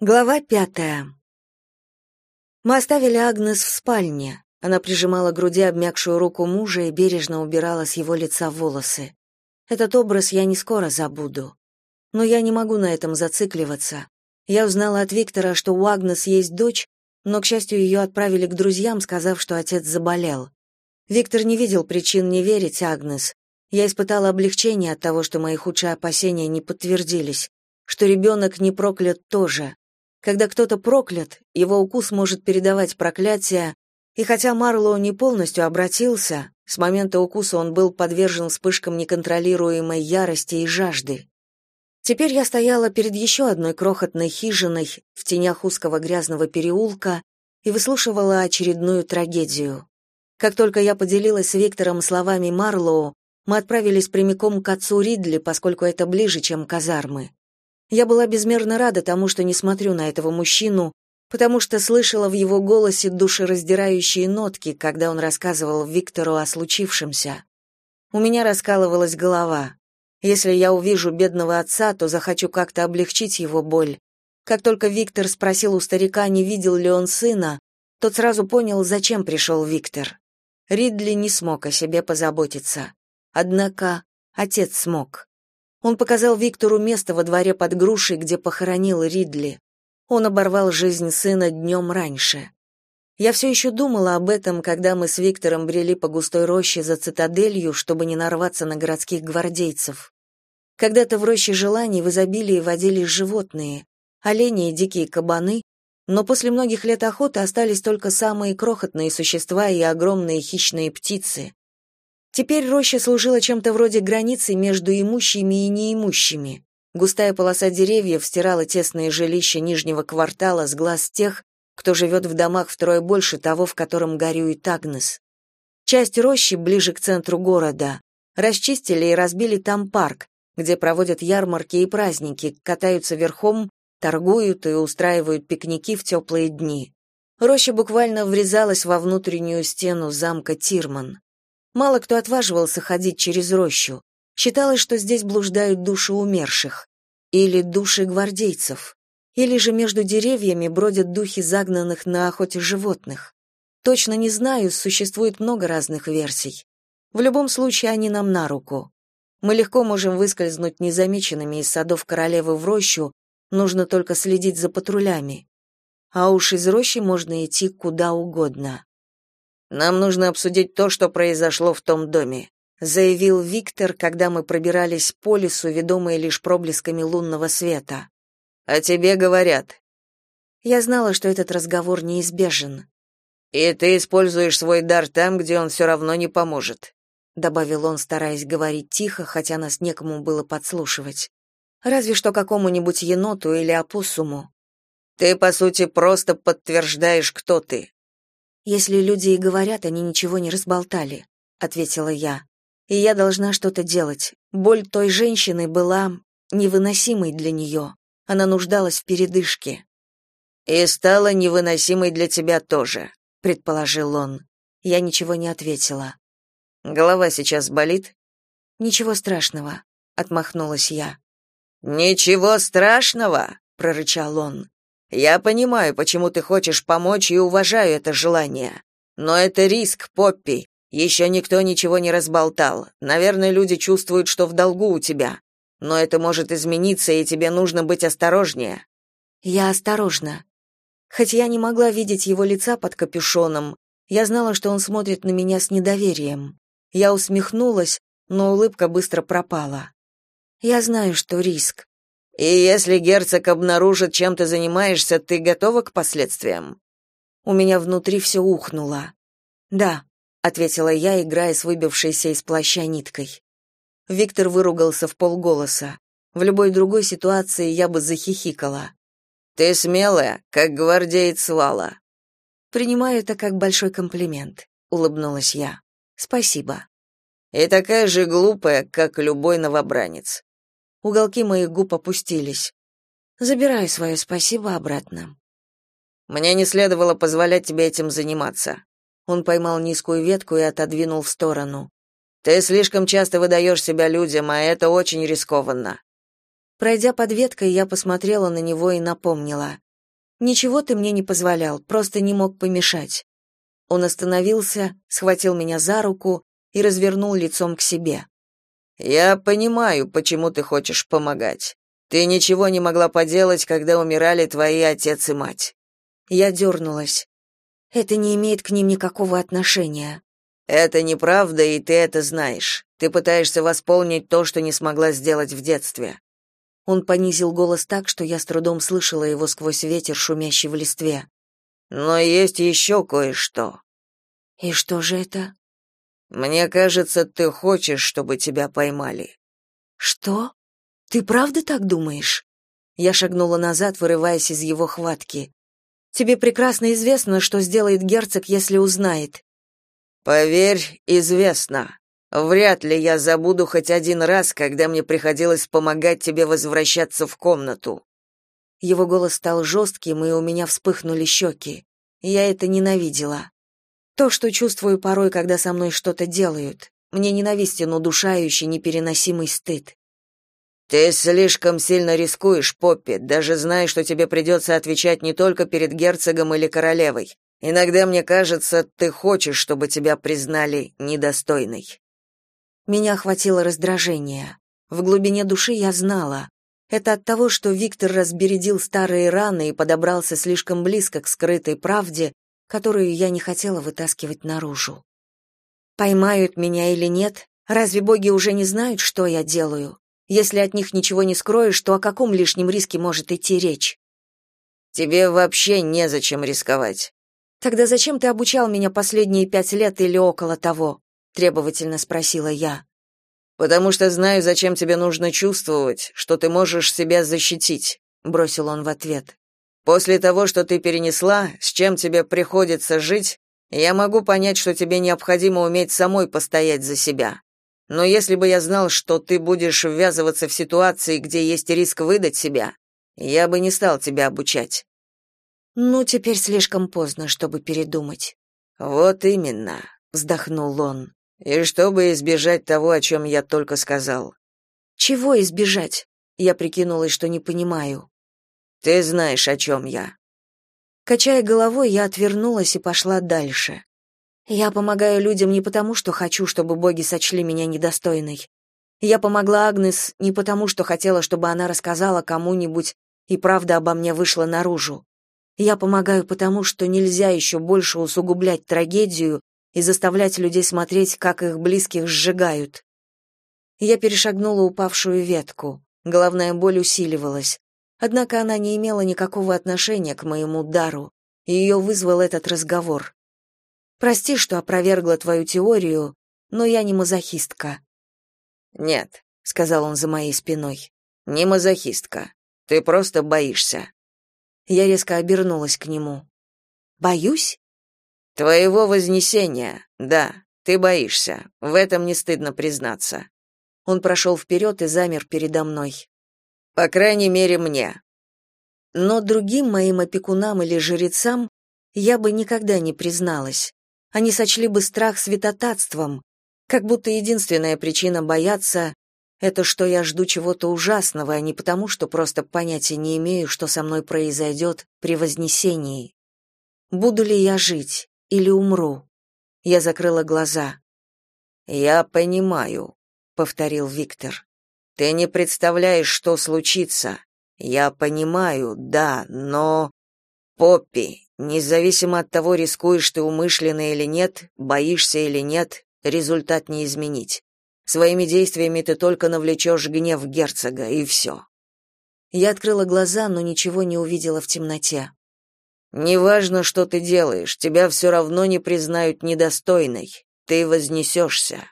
Глава пятая. Мы оставили Агнес в спальне. Она прижимала к груди обмякшую руку мужа и бережно убирала с его лица волосы. Этот образ я не скоро забуду. Но я не могу на этом зацикливаться. Я узнала от Виктора, что у Агнес есть дочь, но, к счастью, ее отправили к друзьям, сказав, что отец заболел. Виктор не видел причин не верить Агнес. Я испытала облегчение от того, что мои худшие опасения не подтвердились, что ребенок не проклят тоже. Когда кто-то проклят, его укус может передавать проклятие, и хотя Марлоу не полностью обратился, с момента укуса он был подвержен вспышкам неконтролируемой ярости и жажды. Теперь я стояла перед еще одной крохотной хижиной в тенях узкого грязного переулка и выслушивала очередную трагедию. Как только я поделилась с Виктором словами Марлоу, мы отправились прямиком к отцу Ридли, поскольку это ближе, чем казармы. Я была безмерно рада тому, что не смотрю на этого мужчину, потому что слышала в его голосе душераздирающие нотки, когда он рассказывал Виктору о случившемся. У меня раскалывалась голова. Если я увижу бедного отца, то захочу как-то облегчить его боль. Как только Виктор спросил у старика, не видел ли он сына, тот сразу понял, зачем пришел Виктор. Ридли не смог о себе позаботиться. Однако отец смог. Он показал Виктору место во дворе под грушей, где похоронил Ридли. Он оборвал жизнь сына днем раньше. Я все еще думала об этом, когда мы с Виктором брели по густой роще за цитаделью, чтобы не нарваться на городских гвардейцев. Когда-то в роще желаний в изобилии водились животные, олени и дикие кабаны, но после многих лет охоты остались только самые крохотные существа и огромные хищные птицы. Теперь роща служила чем-то вроде границы между имущими и неимущими. Густая полоса деревьев стирала тесные жилища нижнего квартала с глаз тех, кто живет в домах втрое больше того, в котором горюет Агнес. Часть рощи, ближе к центру города, расчистили и разбили там парк, где проводят ярмарки и праздники, катаются верхом, торгуют и устраивают пикники в теплые дни. Роща буквально врезалась во внутреннюю стену замка Тирман. Мало кто отваживался ходить через рощу. Считалось, что здесь блуждают души умерших. Или души гвардейцев. Или же между деревьями бродят духи загнанных на охоте животных. Точно не знаю, существует много разных версий. В любом случае они нам на руку. Мы легко можем выскользнуть незамеченными из садов королевы в рощу, нужно только следить за патрулями. А уж из рощи можно идти куда угодно. Нам нужно обсудить то, что произошло в том доме, заявил Виктор, когда мы пробирались по лесу, ведомые лишь проблесками лунного света. А тебе говорят. Я знала, что этот разговор неизбежен. И ты используешь свой дар там, где он все равно не поможет, добавил он, стараясь говорить тихо, хотя нас некому было подслушивать. Разве что какому-нибудь еноту или опоссуму. Ты по сути просто подтверждаешь, кто ты. Если люди и говорят, они ничего не разболтали, ответила я. И я должна что-то делать. Боль той женщины была невыносимой для нее. Она нуждалась в передышке. И стала невыносимой для тебя тоже, предположил он. Я ничего не ответила. Голова сейчас болит? Ничего страшного, отмахнулась я. Ничего страшного, прорычал он. Я понимаю, почему ты хочешь помочь и уважаю это желание. Но это риск, Поппи. Еще никто ничего не разболтал. Наверное, люди чувствуют, что в долгу у тебя. Но это может измениться, и тебе нужно быть осторожнее. Я осторожна. Хоть я не могла видеть его лица под капюшоном, я знала, что он смотрит на меня с недоверием. Я усмехнулась, но улыбка быстро пропала. Я знаю, что риск. И если герцог обнаружит, чем ты занимаешься, ты готова к последствиям? У меня внутри все ухнуло. Да, ответила я, играя с выбившейся из плаща ниткой. Виктор выругался в полголоса. В любой другой ситуации я бы захихикала. Ты смелая, как гвардеец Вала. Принимаю это как большой комплимент, улыбнулась я. Спасибо. И такая же глупая, как любой новобранец. Уголки моих губ опустились. Забираю свое спасибо обратно. Мне не следовало позволять тебе этим заниматься. Он поймал низкую ветку и отодвинул в сторону. Ты слишком часто выдаешь себя людям, а это очень рискованно. Пройдя под веткой, я посмотрела на него и напомнила: Ничего ты мне не позволял, просто не мог помешать. Он остановился, схватил меня за руку и развернул лицом к себе. Я понимаю, почему ты хочешь помогать. Ты ничего не могла поделать, когда умирали твои отец и мать. Я дернулась. Это не имеет к ним никакого отношения. Это неправда, и ты это знаешь. Ты пытаешься восполнить то, что не смогла сделать в детстве. Он понизил голос так, что я с трудом слышала его сквозь ветер, шумящий в листве. Но есть еще кое-что. И что же это? Мне кажется, ты хочешь, чтобы тебя поймали. Что? Ты правда так думаешь? Я шагнула назад, вырываясь из его хватки. Тебе прекрасно известно, что сделает герцог, если узнает. Поверь, известно. Вряд ли я забуду хоть один раз, когда мне приходилось помогать тебе возвращаться в комнату. Его голос стал жестким, и у меня вспыхнули щеки. Я это ненавидела. То, что чувствую порой, когда со мной что-то делают. Мне ненавистен удушающий, непереносимый стыд. Ты слишком сильно рискуешь, Поппи, даже зная, что тебе придется отвечать не только перед герцогом или королевой. Иногда мне кажется, ты хочешь, чтобы тебя признали недостойной. Меня охватило раздражение. В глубине души я знала. Это от того, что Виктор разбередил старые раны и подобрался слишком близко к скрытой правде, которую я не хотела вытаскивать наружу. Поймают меня или нет, разве боги уже не знают, что я делаю? Если от них ничего не скроешь, то о каком лишнем риске может идти речь? Тебе вообще незачем рисковать. Тогда зачем ты обучал меня последние пять лет или около того? требовательно спросила я. Потому что знаю, зачем тебе нужно чувствовать, что ты можешь себя защитить, бросил он в ответ. После того, что ты перенесла, с чем тебе приходится жить, я могу понять, что тебе необходимо уметь самой постоять за себя. Но если бы я знал, что ты будешь ввязываться в ситуации, где есть риск выдать себя, я бы не стал тебя обучать. Ну, теперь слишком поздно, чтобы передумать. Вот именно, вздохнул он. И чтобы избежать того, о чем я только сказал. Чего избежать? Я прикинулась, что не понимаю. Ты знаешь, о чем я. Качая головой, я отвернулась и пошла дальше. Я помогаю людям не потому, что хочу, чтобы боги сочли меня недостойной. Я помогла Агнес не потому, что хотела, чтобы она рассказала кому-нибудь, и правда обо мне вышла наружу. Я помогаю потому, что нельзя еще больше усугублять трагедию и заставлять людей смотреть, как их близких сжигают. Я перешагнула упавшую ветку. Головная боль усиливалась. Однако она не имела никакого отношения к моему дару, и ее вызвал этот разговор. Прости, что опровергла твою теорию, но я не мазохистка. Нет, сказал он за моей спиной. Не мазохистка. Ты просто боишься. Я резко обернулась к нему. Боюсь? Твоего вознесения. Да, ты боишься. В этом не стыдно признаться. Он прошел вперед и замер передо мной. По крайней мере, мне. Но другим моим опекунам или жрецам я бы никогда не призналась. Они сочли бы страх святотатством, как будто единственная причина бояться это что я жду чего-то ужасного, а не потому, что просто понятия не имею, что со мной произойдет при вознесении. Буду ли я жить или умру? Я закрыла глаза. Я понимаю, повторил Виктор. Ты не представляешь, что случится. Я понимаю, да, но Поппи, независимо от того, рискуешь ты умышленно или нет, боишься или нет, результат не изменить. Своими действиями ты только навлечешь гнев герцога, и все». Я открыла глаза, но ничего не увидела в темноте. «Неважно, что ты делаешь, тебя все равно не признают недостойной. Ты вознесешься».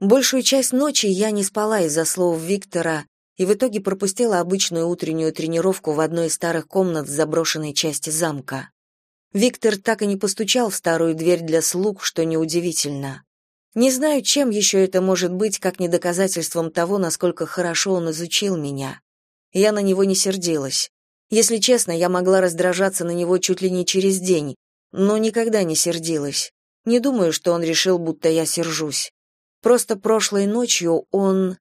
Большую часть ночи я не спала из-за слов Виктора и в итоге пропустила обычную утреннюю тренировку в одной из старых комнат в заброшенной части замка. Виктор так и не постучал в старую дверь для слуг, что неудивительно. Не знаю, чем еще это может быть, как не доказательством того, насколько хорошо он изучил меня. Я на него не сердилась. Если честно, я могла раздражаться на него чуть ли не через день, но никогда не сердилась. Не думаю, что он решил, будто я сержусь. Просто прошлой ночью он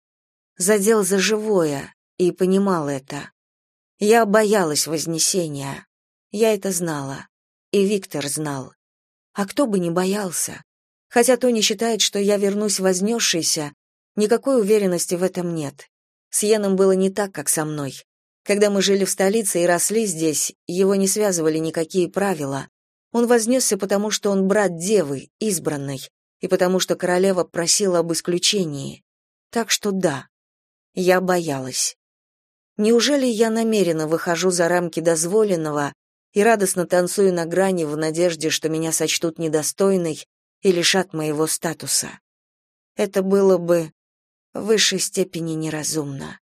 задел за живое и понимал это. Я боялась вознесения. Я это знала. И Виктор знал. А кто бы не боялся? Хотя Тони считает, что я вернусь вознесшейся, никакой уверенности в этом нет. С Йеном было не так, как со мной. Когда мы жили в столице и росли здесь, его не связывали никакие правила. Он вознесся, потому что он брат девы, избранной, и потому что королева просила об исключении. Так что да, я боялась. Неужели я намеренно выхожу за рамки дозволенного и радостно танцую на грани в надежде, что меня сочтут недостойной и лишат моего статуса? Это было бы в высшей степени неразумно.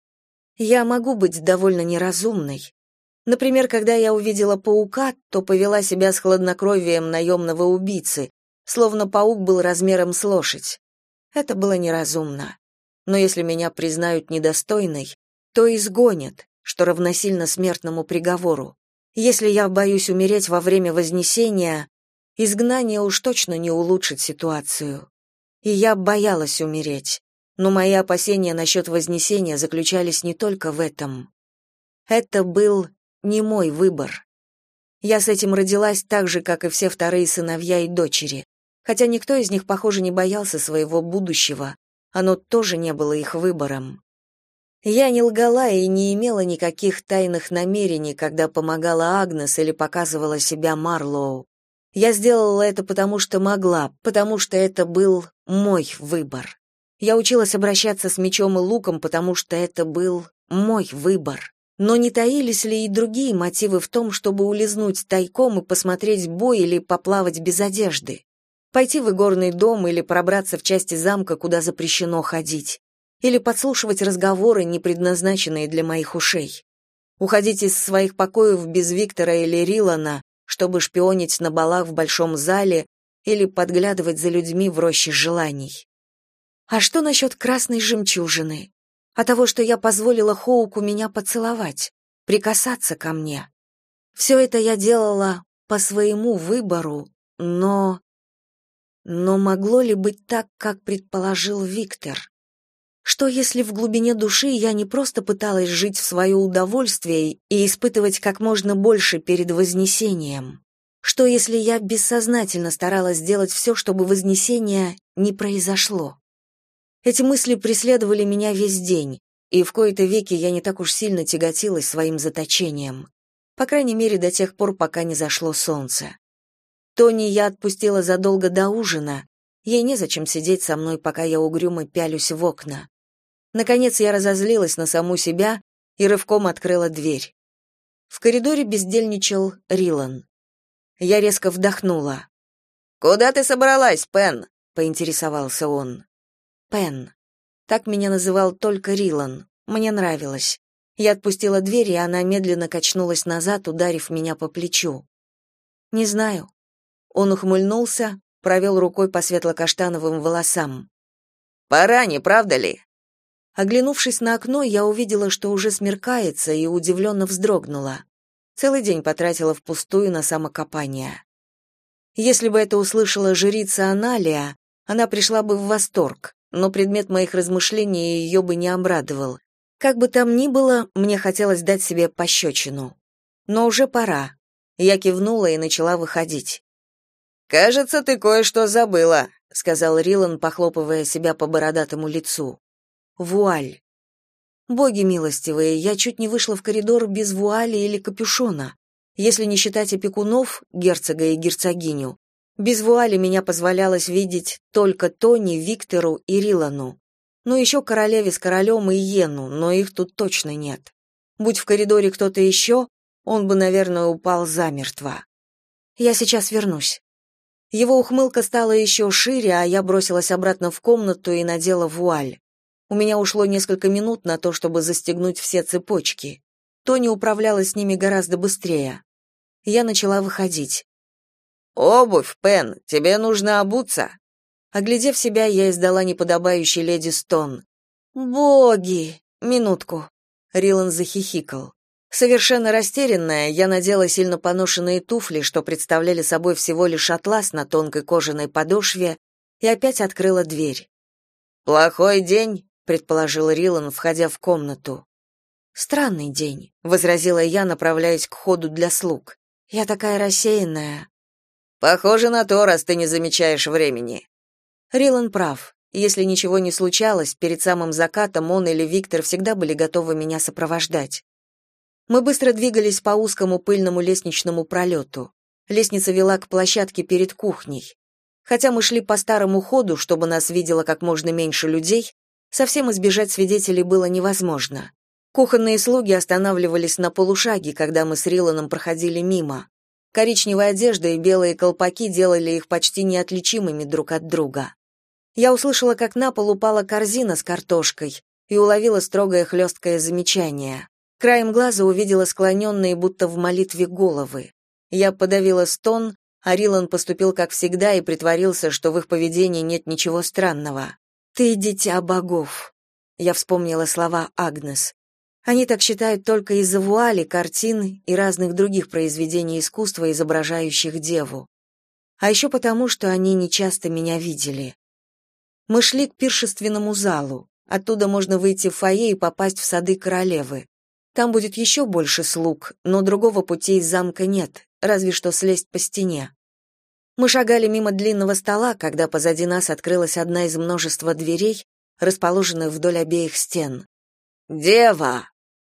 Я могу быть довольно неразумной. Например, когда я увидела паука, то повела себя с хладнокровием наемного убийцы, словно паук был размером с лошадь. Это было неразумно. Но если меня признают недостойной, то изгонят, что равносильно смертному приговору. Если я боюсь умереть во время вознесения, изгнание уж точно не улучшит ситуацию. И я боялась умереть. Но мои опасения насчет вознесения заключались не только в этом. Это был не мой выбор. Я с этим родилась так же, как и все вторые сыновья и дочери. Хотя никто из них, похоже, не боялся своего будущего. Оно тоже не было их выбором. Я не лгала и не имела никаких тайных намерений, когда помогала Агнес или показывала себя Марлоу. Я сделала это потому, что могла, потому что это был мой выбор. Я училась обращаться с мечом и луком, потому что это был мой выбор. Но не таились ли и другие мотивы в том, чтобы улизнуть тайком и посмотреть бой или поплавать без одежды? Пойти в игорный дом или пробраться в части замка, куда запрещено ходить? Или подслушивать разговоры, не предназначенные для моих ушей? Уходить из своих покоев без Виктора или Рилана, чтобы шпионить на балах в большом зале или подглядывать за людьми в роще желаний? А что насчет красной жемчужины? А того, что я позволила Хоуку меня поцеловать, прикасаться ко мне? Все это я делала по своему выбору, но... Но могло ли быть так, как предположил Виктор? Что если в глубине души я не просто пыталась жить в свое удовольствие и испытывать как можно больше перед вознесением? Что если я бессознательно старалась сделать все, чтобы вознесение не произошло? Эти мысли преследовали меня весь день, и в кои-то веки я не так уж сильно тяготилась своим заточением. По крайней мере, до тех пор, пока не зашло солнце. Тони я отпустила задолго до ужина. Ей незачем сидеть со мной, пока я угрюмо пялюсь в окна. Наконец я разозлилась на саму себя и рывком открыла дверь. В коридоре бездельничал Рилан. Я резко вдохнула. «Куда ты собралась, Пен?» — поинтересовался он. Пен. Так меня называл только Рилан. Мне нравилось. Я отпустила дверь, и она медленно качнулась назад, ударив меня по плечу. Не знаю. Он ухмыльнулся, провел рукой по светло-каштановым волосам. Пора, не правда ли? Оглянувшись на окно, я увидела, что уже смеркается, и удивленно вздрогнула. Целый день потратила впустую на самокопание. Если бы это услышала жрица Аналия, она пришла бы в восторг но предмет моих размышлений ее бы не обрадовал. Как бы там ни было, мне хотелось дать себе пощечину. Но уже пора. Я кивнула и начала выходить. «Кажется, ты кое-что забыла», — сказал Рилан, похлопывая себя по бородатому лицу. «Вуаль». Боги милостивые, я чуть не вышла в коридор без вуали или капюшона. Если не считать опекунов, герцога и герцогиню, без вуали меня позволялось видеть только Тони, Виктору и Рилану. Ну, еще королеве с королем и Йену, но их тут точно нет. Будь в коридоре кто-то еще, он бы, наверное, упал замертво. Я сейчас вернусь. Его ухмылка стала еще шире, а я бросилась обратно в комнату и надела вуаль. У меня ушло несколько минут на то, чтобы застегнуть все цепочки. Тони управлялась с ними гораздо быстрее. Я начала выходить. Обувь, Пен, тебе нужно обуться. Оглядев себя, я издала неподобающий леди стон. Боги, минутку. Рилан захихикал. Совершенно растерянная, я надела сильно поношенные туфли, что представляли собой всего лишь атлас на тонкой кожаной подошве, и опять открыла дверь. «Плохой день», — предположил Рилан, входя в комнату. Странный день, возразила я, направляясь к ходу для слуг. Я такая рассеянная. Похоже на то, раз ты не замечаешь времени. Рилан прав. Если ничего не случалось, перед самым закатом он или Виктор всегда были готовы меня сопровождать. Мы быстро двигались по узкому пыльному лестничному пролету. Лестница вела к площадке перед кухней. Хотя мы шли по старому ходу, чтобы нас видело как можно меньше людей, совсем избежать свидетелей было невозможно. Кухонные слуги останавливались на полушаге, когда мы с Риланом проходили мимо. Коричневая одежда и белые колпаки делали их почти неотличимыми друг от друга. Я услышала, как на пол упала корзина с картошкой и уловила строгое хлесткое замечание. Краем глаза увидела склоненные, будто в молитве, головы. Я подавила стон, а Рилан поступил как всегда и притворился, что в их поведении нет ничего странного. «Ты дитя богов», — я вспомнила слова Агнес. Они так считают только из-за вуали, картин и разных других произведений искусства, изображающих деву. А еще потому, что они нечасто меня видели. Мы шли к пиршественному залу. Оттуда можно выйти в фойе и попасть в сады королевы. Там будет еще больше слуг, но другого пути из замка нет, разве что слезть по стене. Мы шагали мимо длинного стола, когда позади нас открылась одна из множества дверей, расположенных вдоль обеих стен. «Дева!»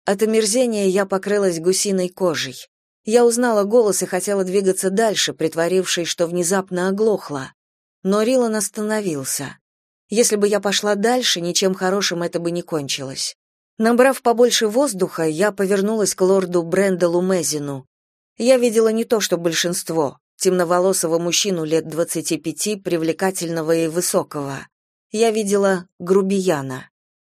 От омерзения я покрылась гусиной кожей. Я узнала голос и хотела двигаться дальше, притворившись, что внезапно оглохла. Но Рилан остановился. Если бы я пошла дальше, ничем хорошим это бы не кончилось. Набрав побольше воздуха, я повернулась к лорду Бренделу Мезину. Я видела не то, что большинство, темноволосого мужчину лет двадцати пяти, привлекательного и высокого. Я видела грубияна.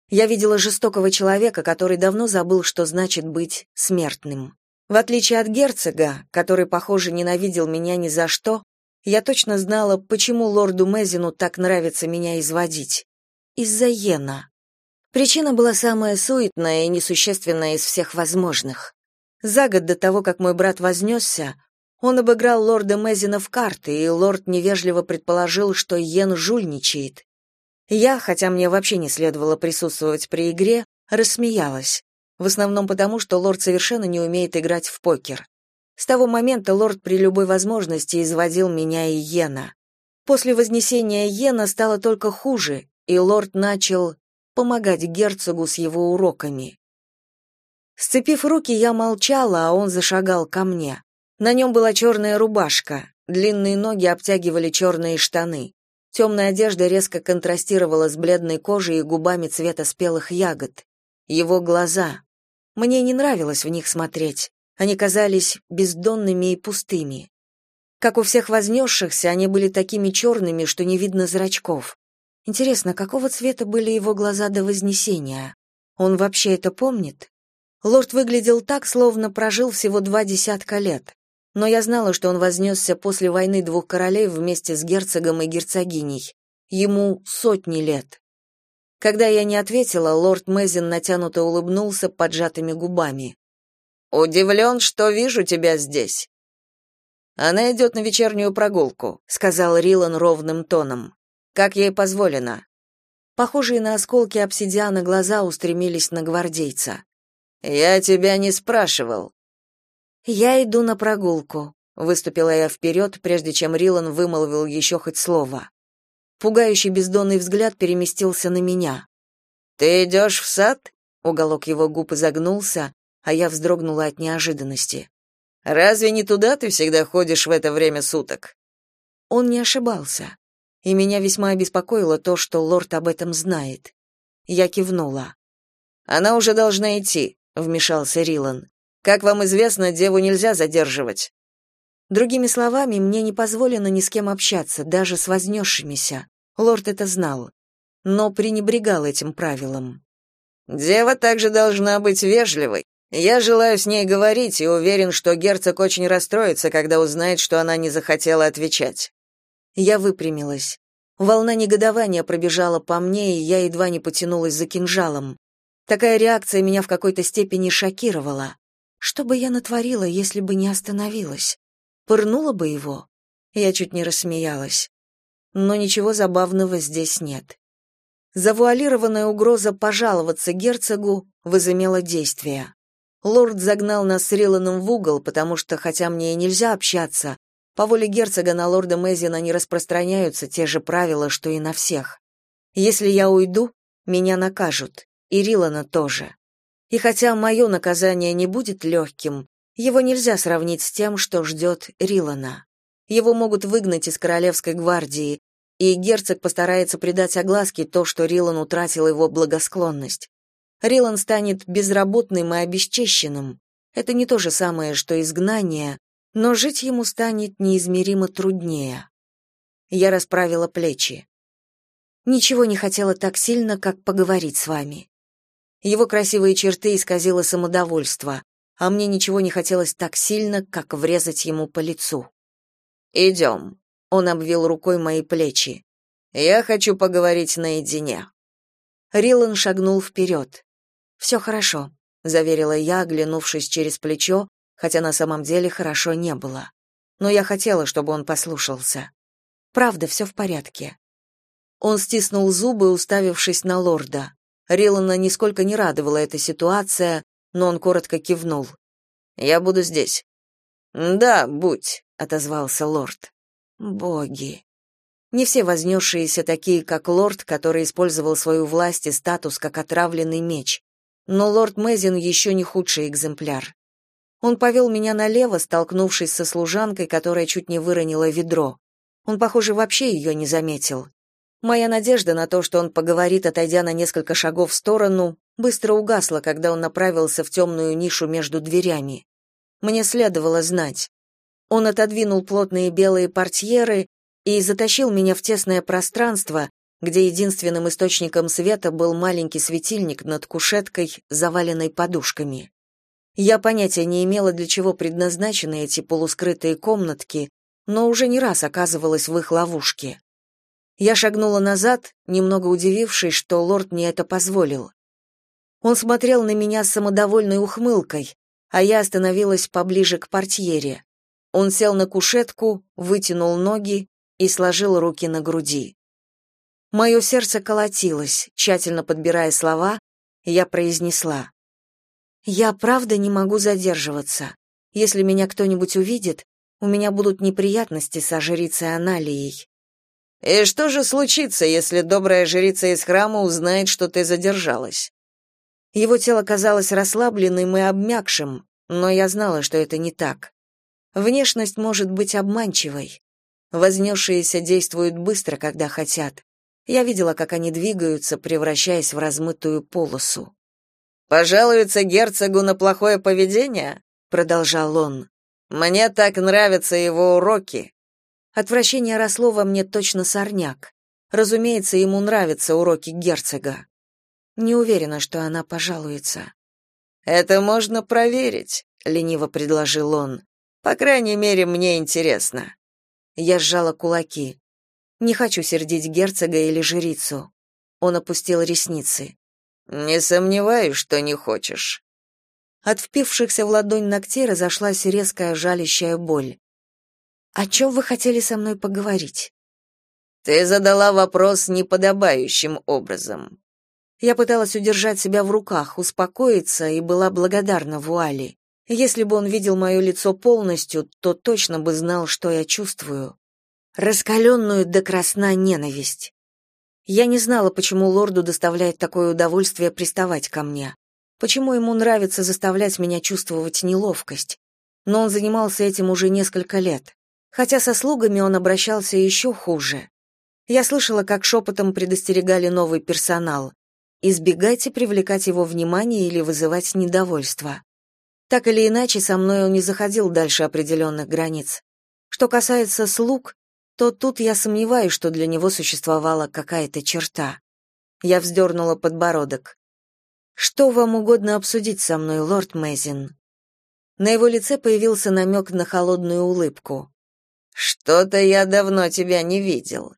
Я видела жестокого человека, который давно забыл, что значит быть смертным. В отличие от герцога, который, похоже, ненавидел меня ни за что, я точно знала, почему лорду Мезину так нравится меня изводить. Из-за Йена. Причина была самая суетная и несущественная из всех возможных. За год до того, как мой брат вознесся, он обыграл лорда Мезина в карты, и лорд невежливо предположил, что Йен жульничает. Я, хотя мне вообще не следовало присутствовать при игре, рассмеялась. В основном потому, что лорд совершенно не умеет играть в покер. С того момента лорд при любой возможности изводил меня и Йена. После вознесения Йена стало только хуже, и лорд начал помогать герцогу с его уроками. Сцепив руки, я молчала, а он зашагал ко мне. На нем была черная рубашка, длинные ноги обтягивали черные штаны. Темная одежда резко контрастировала с бледной кожей и губами цвета спелых ягод. Его глаза. Мне не нравилось в них смотреть. Они казались бездонными и пустыми. Как у всех вознесшихся, они были такими черными, что не видно зрачков. Интересно, какого цвета были его глаза до Вознесения? Он вообще это помнит? Лорд выглядел так, словно прожил всего два десятка лет но я знала, что он вознесся после войны двух королей вместе с герцогом и герцогиней. Ему сотни лет. Когда я не ответила, лорд Мезин натянуто улыбнулся поджатыми губами. «Удивлен, что вижу тебя здесь». «Она идет на вечернюю прогулку», — сказал Рилан ровным тоном. «Как ей позволено?» Похожие на осколки обсидиана глаза устремились на гвардейца. «Я тебя не спрашивал», «Я иду на прогулку», — выступила я вперед, прежде чем Рилан вымолвил еще хоть слово. Пугающий бездонный взгляд переместился на меня. «Ты идешь в сад?» — уголок его губ изогнулся, а я вздрогнула от неожиданности. «Разве не туда ты всегда ходишь в это время суток?» Он не ошибался, и меня весьма обеспокоило то, что лорд об этом знает. Я кивнула. «Она уже должна идти», — вмешался Рилан. Как вам известно, деву нельзя задерживать. Другими словами, мне не позволено ни с кем общаться, даже с вознесшимися. Лорд это знал, но пренебрегал этим правилом. Дева также должна быть вежливой. Я желаю с ней говорить и уверен, что герцог очень расстроится, когда узнает, что она не захотела отвечать. Я выпрямилась. Волна негодования пробежала по мне, и я едва не потянулась за кинжалом. Такая реакция меня в какой-то степени шокировала. Что бы я натворила, если бы не остановилась? Пырнула бы его? Я чуть не рассмеялась. Но ничего забавного здесь нет. Завуалированная угроза пожаловаться герцогу возымело действие. Лорд загнал нас с Риланом в угол, потому что, хотя мне и нельзя общаться, по воле герцога на лорда Мезина не распространяются те же правила, что и на всех. Если я уйду, меня накажут, и Рилана тоже. И хотя мое наказание не будет легким, его нельзя сравнить с тем, что ждет Рилана. Его могут выгнать из королевской гвардии, и герцог постарается придать огласке то, что Рилан утратил его благосклонность. Рилан станет безработным и обесчещенным. Это не то же самое, что изгнание, но жить ему станет неизмеримо труднее. Я расправила плечи. Ничего не хотела так сильно, как поговорить с вами. Его красивые черты исказило самодовольство, а мне ничего не хотелось так сильно, как врезать ему по лицу. «Идем», — он обвил рукой мои плечи. «Я хочу поговорить наедине». Рилан шагнул вперед. «Все хорошо», — заверила я, оглянувшись через плечо, хотя на самом деле хорошо не было. Но я хотела, чтобы он послушался. «Правда, все в порядке». Он стиснул зубы, уставившись на лорда. Рилана нисколько не радовала эта ситуация, но он коротко кивнул. «Я буду здесь». «Да, будь», — отозвался лорд. «Боги». Не все вознесшиеся такие, как лорд, который использовал свою власть и статус как отравленный меч. Но лорд Мэзин еще не худший экземпляр. Он повел меня налево, столкнувшись со служанкой, которая чуть не выронила ведро. Он, похоже, вообще ее не заметил. Моя надежда на то, что он поговорит, отойдя на несколько шагов в сторону, быстро угасла, когда он направился в темную нишу между дверями. Мне следовало знать. Он отодвинул плотные белые портьеры и затащил меня в тесное пространство, где единственным источником света был маленький светильник над кушеткой, заваленной подушками. Я понятия не имела, для чего предназначены эти полускрытые комнатки, но уже не раз оказывалась в их ловушке. Я шагнула назад, немного удивившись, что лорд мне это позволил. Он смотрел на меня с самодовольной ухмылкой, а я остановилась поближе к портьере. Он сел на кушетку, вытянул ноги и сложил руки на груди. Мое сердце колотилось, тщательно подбирая слова, я произнесла. «Я правда не могу задерживаться. Если меня кто-нибудь увидит, у меня будут неприятности со жрицей Аналией». «И что же случится, если добрая жрица из храма узнает, что ты задержалась?» Его тело казалось расслабленным и обмякшим, но я знала, что это не так. Внешность может быть обманчивой. Вознесшиеся действуют быстро, когда хотят. Я видела, как они двигаются, превращаясь в размытую полосу. «Пожалуется герцогу на плохое поведение?» — продолжал он. «Мне так нравятся его уроки». Отвращение росло во мне точно сорняк. Разумеется, ему нравятся уроки герцога. Не уверена, что она пожалуется. «Это можно проверить», — лениво предложил он. «По крайней мере, мне интересно». Я сжала кулаки. Не хочу сердить герцога или жрицу. Он опустил ресницы. Не сомневаюсь, что не хочешь. От впившихся в ладонь ногтей разошлась резкая жалящая боль. О чем вы хотели со мной поговорить? Ты задала вопрос неподобающим образом. Я пыталась удержать себя в руках, успокоиться и была благодарна Вуали. Если бы он видел мое лицо полностью, то точно бы знал, что я чувствую раскаленную до красна ненависть. Я не знала, почему лорду доставляет такое удовольствие приставать ко мне, почему ему нравится заставлять меня чувствовать неловкость. Но он занимался этим уже несколько лет, хотя со слугами он обращался еще хуже. Я слышала, как шепотом предостерегали новый персонал. Избегайте привлекать его внимание или вызывать недовольство. Так или иначе, со мной он не заходил дальше определенных границ. Что касается слуг, то тут я сомневаюсь, что для него существовала какая-то черта. Я вздернула подбородок. «Что вам угодно обсудить со мной, лорд Мэзин?» На его лице появился намек на холодную улыбку. «Что-то я давно тебя не видел».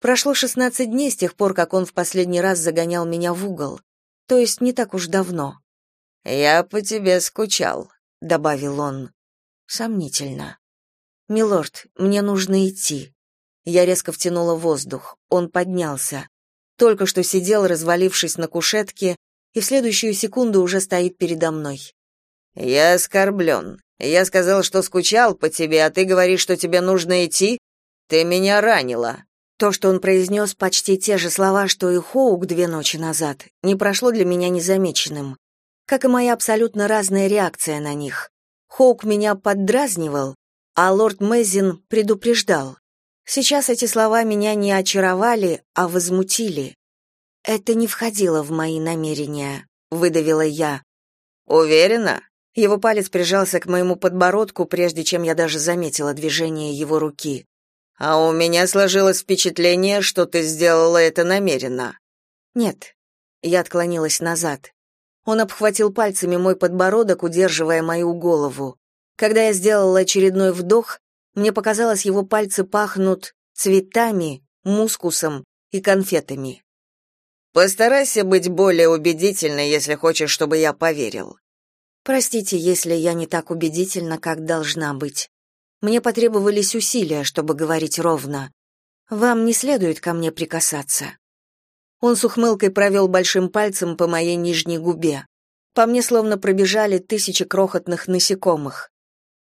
Прошло шестнадцать дней с тех пор, как он в последний раз загонял меня в угол. То есть не так уж давно. «Я по тебе скучал», — добавил он. Сомнительно. «Милорд, мне нужно идти». Я резко втянула воздух. Он поднялся. Только что сидел, развалившись на кушетке, и в следующую секунду уже стоит передо мной. «Я оскорблен. Я сказал, что скучал по тебе, а ты говоришь, что тебе нужно идти? Ты меня ранила». То, что он произнес почти те же слова, что и Хоук две ночи назад, не прошло для меня незамеченным. Как и моя абсолютно разная реакция на них. Хоук меня поддразнивал, а лорд Мэзин предупреждал. Сейчас эти слова меня не очаровали, а возмутили. Это не входило в мои намерения, выдавила я. Уверена? Его палец прижался к моему подбородку, прежде чем я даже заметила движение его руки. А у меня сложилось впечатление, что ты сделала это намеренно. Нет. Я отклонилась назад. Он обхватил пальцами мой подбородок, удерживая мою голову. Когда я сделала очередной вдох, мне показалось, его пальцы пахнут цветами, мускусом и конфетами. Постарайся быть более убедительной, если хочешь, чтобы я поверил. Простите, если я не так убедительна, как должна быть. Мне потребовались усилия, чтобы говорить ровно. Вам не следует ко мне прикасаться. Он с ухмылкой провел большим пальцем по моей нижней губе. По мне словно пробежали тысячи крохотных насекомых.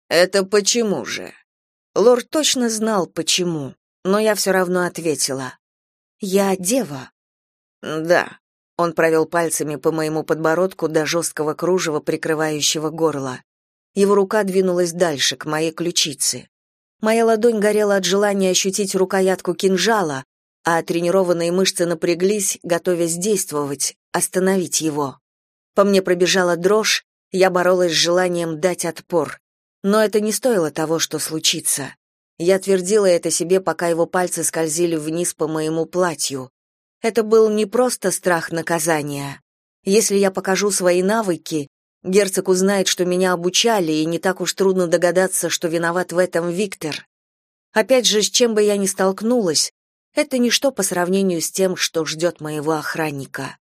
Это почему же? Лорд точно знал почему, но я все равно ответила. Я дева. Да. Он провел пальцами по моему подбородку до жесткого кружева, прикрывающего горло. Его рука двинулась дальше, к моей ключице. Моя ладонь горела от желания ощутить рукоятку кинжала, а тренированные мышцы напряглись, готовясь действовать, остановить его. По мне пробежала дрожь, я боролась с желанием дать отпор. Но это не стоило того, что случится. Я твердила это себе, пока его пальцы скользили вниз по моему платью. Это был не просто страх наказания. Если я покажу свои навыки, герцог узнает, что меня обучали, и не так уж трудно догадаться, что виноват в этом Виктор. Опять же, с чем бы я ни столкнулась, это ничто по сравнению с тем, что ждет моего охранника.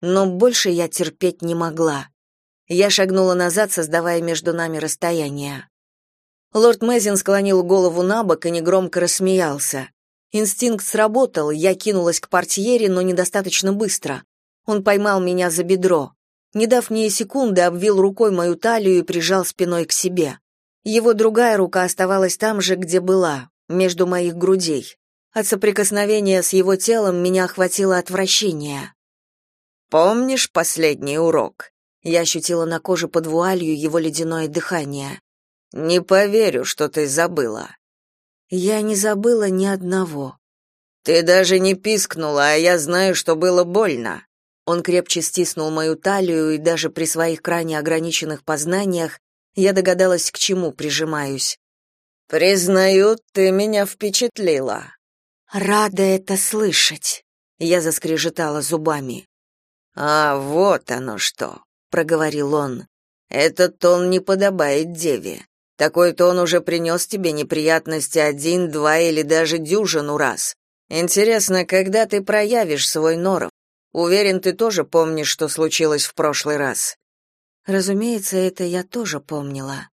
Но больше я терпеть не могла. Я шагнула назад, создавая между нами расстояние. Лорд Мэзин склонил голову на бок и негромко рассмеялся. Инстинкт сработал, я кинулась к портьере, но недостаточно быстро. Он поймал меня за бедро. Не дав мне и секунды, обвил рукой мою талию и прижал спиной к себе. Его другая рука оставалась там же, где была, между моих грудей. От соприкосновения с его телом меня охватило отвращение. «Помнишь последний урок?» Я ощутила на коже под вуалью его ледяное дыхание. «Не поверю, что ты забыла». Я не забыла ни одного. Ты даже не пискнула, а я знаю, что было больно. Он крепче стиснул мою талию, и даже при своих крайне ограниченных познаниях я догадалась, к чему прижимаюсь. Признаю, ты меня впечатлила. Рада это слышать. Я заскрежетала зубами. А вот оно что, проговорил он. Этот тон не подобает деве. Такой тон уже принес тебе неприятности один, два или даже дюжину раз. Интересно, когда ты проявишь свой норов? Уверен, ты тоже помнишь, что случилось в прошлый раз. Разумеется, это я тоже помнила.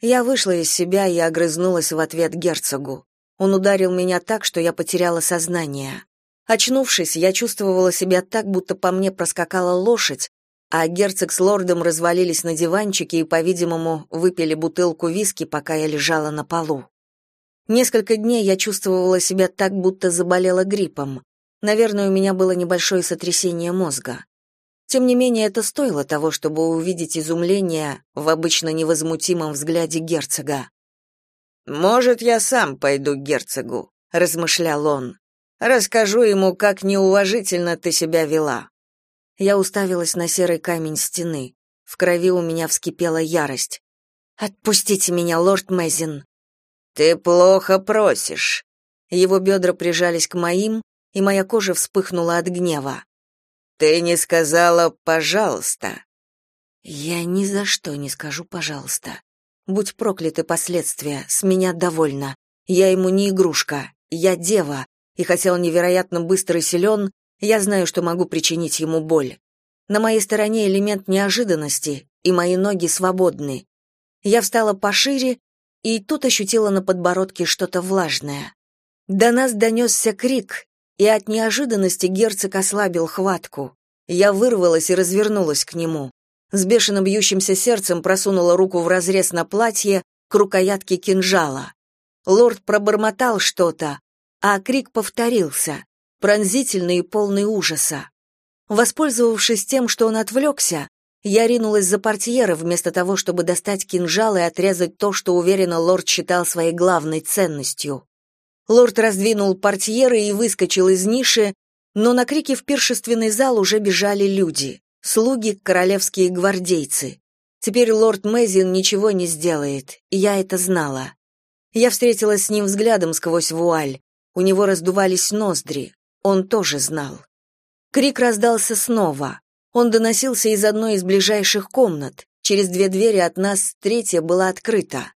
Я вышла из себя и огрызнулась в ответ герцогу. Он ударил меня так, что я потеряла сознание. Очнувшись, я чувствовала себя так, будто по мне проскакала лошадь, а герцог с лордом развалились на диванчике и, по-видимому, выпили бутылку виски, пока я лежала на полу. Несколько дней я чувствовала себя так, будто заболела гриппом. Наверное, у меня было небольшое сотрясение мозга. Тем не менее, это стоило того, чтобы увидеть изумление в обычно невозмутимом взгляде герцога. «Может, я сам пойду к герцогу», — размышлял он. «Расскажу ему, как неуважительно ты себя вела. Я уставилась на серый камень стены. В крови у меня вскипела ярость. «Отпустите меня, лорд Мэзин!» «Ты плохо просишь!» Его бедра прижались к моим, и моя кожа вспыхнула от гнева. «Ты не сказала «пожалуйста». «Я ни за что не скажу «пожалуйста». Будь прокляты последствия, с меня довольно. Я ему не игрушка, я дева, и хотя он невероятно быстро и силен, я знаю, что могу причинить ему боль. На моей стороне элемент неожиданности, и мои ноги свободны. Я встала пошире, и тут ощутила на подбородке что-то влажное. До нас донесся крик, и от неожиданности герцог ослабил хватку. Я вырвалась и развернулась к нему. С бешено бьющимся сердцем просунула руку в разрез на платье к рукоятке кинжала. Лорд пробормотал что-то, а крик повторился, пронзительный и полный ужаса. Воспользовавшись тем, что он отвлекся, я ринулась за портьеры вместо того, чтобы достать кинжал и отрезать то, что уверенно лорд считал своей главной ценностью. Лорд раздвинул портьеры и выскочил из ниши, но на крики в пиршественный зал уже бежали люди, слуги, королевские гвардейцы. Теперь лорд Мэзин ничего не сделает, я это знала. Я встретилась с ним взглядом сквозь вуаль. У него раздувались ноздри. Он тоже знал. Крик раздался снова. Он доносился из одной из ближайших комнат. Через две двери от нас третья была открыта.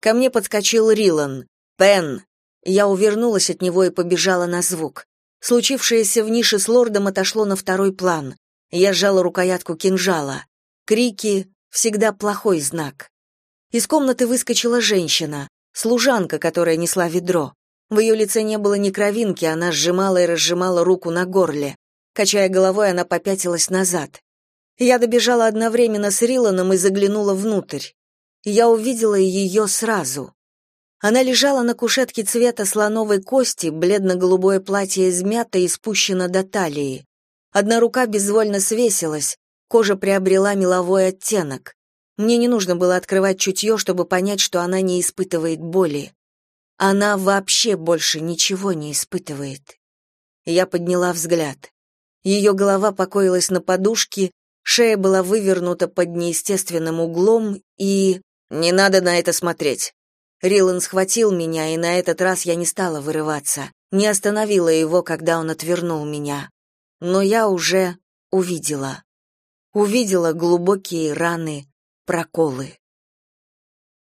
Ко мне подскочил Рилан. «Пен!» Я увернулась от него и побежала на звук. Случившееся в нише с лордом отошло на второй план. Я сжала рукоятку кинжала. Крики — всегда плохой знак. Из комнаты выскочила женщина, служанка, которая несла ведро. В ее лице не было ни кровинки, она сжимала и разжимала руку на горле. Качая головой, она попятилась назад. Я добежала одновременно с Риланом и заглянула внутрь. Я увидела ее сразу. Она лежала на кушетке цвета слоновой кости, бледно-голубое платье измято и спущено до талии. Одна рука безвольно свесилась, кожа приобрела меловой оттенок. Мне не нужно было открывать чутье, чтобы понять, что она не испытывает боли. Она вообще больше ничего не испытывает. Я подняла взгляд. Ее голова покоилась на подушке, шея была вывернута под неестественным углом и... «Не надо на это смотреть!» Рилан схватил меня, и на этот раз я не стала вырываться, не остановила его, когда он отвернул меня. Но я уже увидела. Увидела глубокие раны, проколы.